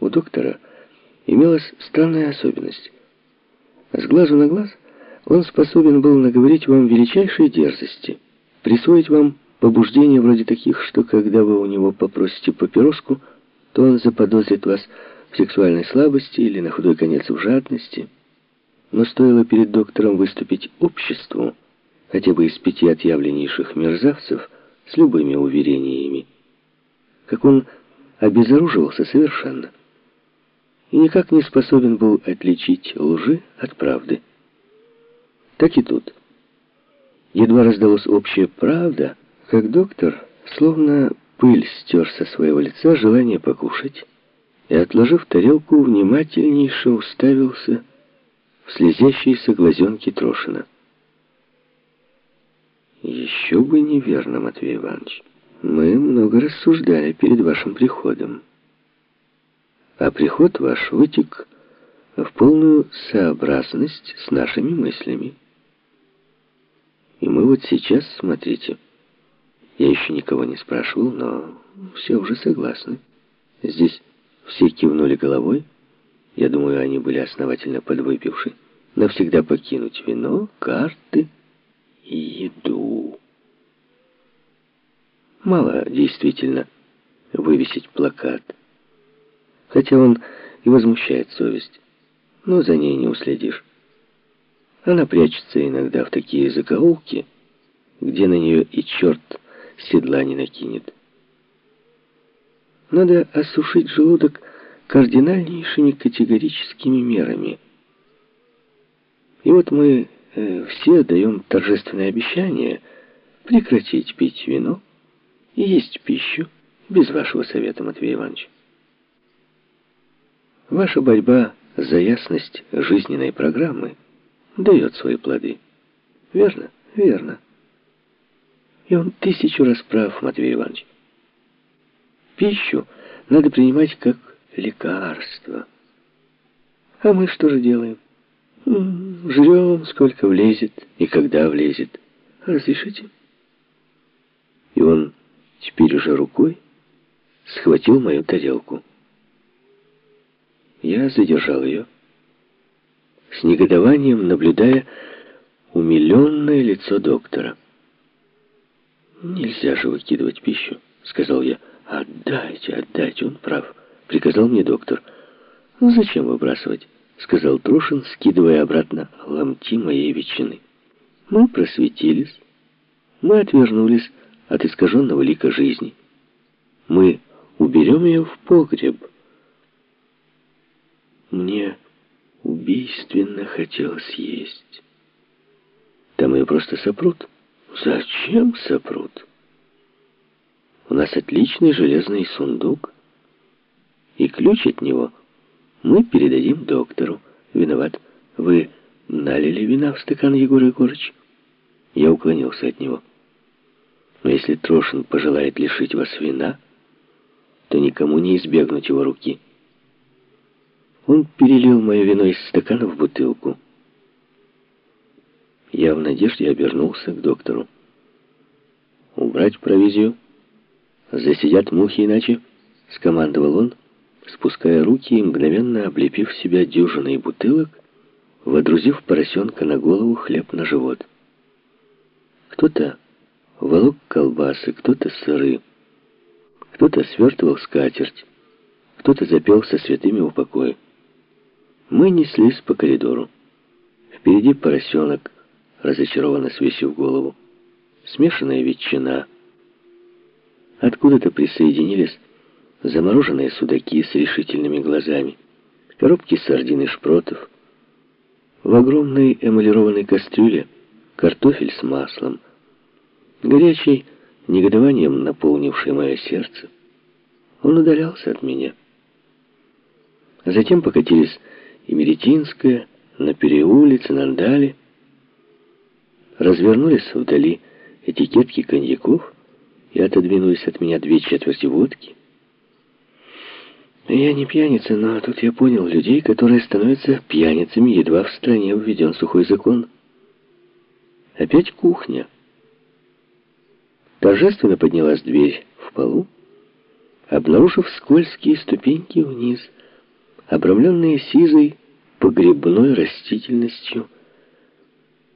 У доктора имелась странная особенность. С глазу на глаз он способен был наговорить вам величайшие дерзости, присвоить вам побуждения вроде таких, что когда вы у него попросите папироску, то он заподозрит вас в сексуальной слабости или на худой конец в жадности. Но стоило перед доктором выступить обществу, хотя бы из пяти отъявленнейших мерзавцев, с любыми уверениями, как он обезоруживался совершенно и никак не способен был отличить лжи от правды. Так и тут. Едва раздалась общая правда, как доктор, словно пыль стер со своего лица желание покушать, и, отложив тарелку, внимательнейше уставился в слезящиеся глазенки Трошина. «Еще бы неверно, Матвей Иванович. Мы много рассуждали перед вашим приходом. А приход ваш вытек в полную сообразность с нашими мыслями. И мы вот сейчас, смотрите, я еще никого не спрашивал, но все уже согласны. Здесь все кивнули головой. Я думаю, они были основательно подвыпивши. Навсегда покинуть вино, карты и еду. Мало действительно вывесить плакат. Хотя он и возмущает совесть. Но за ней не уследишь. Она прячется иногда в такие закоулки, где на нее и черт седла не накинет. Надо осушить желудок кардинальнейшими категорическими мерами. И вот мы э, все даем торжественное обещание прекратить пить вино и есть пищу без вашего совета, Матвей Иванович. Ваша борьба за ясность жизненной программы дает свои плоды. Верно? Верно. И он тысячу раз прав, Матвей Иванович. Пищу надо принимать как лекарство. А мы что же делаем? Жрем, сколько влезет и когда влезет. Разрешите? И он теперь уже рукой схватил мою тарелку. Я задержал ее, с негодованием наблюдая умиленное лицо доктора. «Нельзя же выкидывать пищу», — сказал я. «Отдайте, отдайте, он прав», — приказал мне доктор. «Ну, зачем выбрасывать?» — сказал Трушин, скидывая обратно ломти моей ветчины. Мы просветились, мы отвернулись от искаженного лика жизни. Мы уберем ее в погреб. Мне убийственно хотелось есть. Там ее просто сопрут. Зачем сопрут? У нас отличный железный сундук, и ключ от него мы передадим доктору. Виноват. Вы налили вина в стакан, Егор Егорыч? Я уклонился от него. Но если Трошин пожелает лишить вас вина, то никому не избегнуть его руки. Он перелил мое вино из стакана в бутылку. Я в надежде обернулся к доктору. «Убрать провизию. Засидят мухи иначе», — скомандовал он, спуская руки и мгновенно облепив себя дюжиной бутылок, водрузив поросенка на голову, хлеб на живот. Кто-то волок колбасы, кто-то сыры, кто-то свертывал скатерть, кто-то запел со святыми у покоя. Мы неслись по коридору. Впереди поросенок, разочарованно свесив голову. Смешанная ветчина. Откуда-то присоединились замороженные судаки с решительными глазами, коробки сардин и шпротов. В огромной эмалированной кастрюле картофель с маслом, горячий, негодованием наполнивший мое сердце. Он удалялся от меня. Затем покатились и Меретинская, на переулице, Нандали, развернулись вдали этикетки коньяков и отодвинулись от меня две четверти водки. Я не пьяница, но тут я понял людей, которые становятся пьяницами, едва в стране введен сухой закон. Опять кухня. Торжественно поднялась дверь в полу, обнаружив скользкие ступеньки вниз — обрамленные сизой погребной растительностью,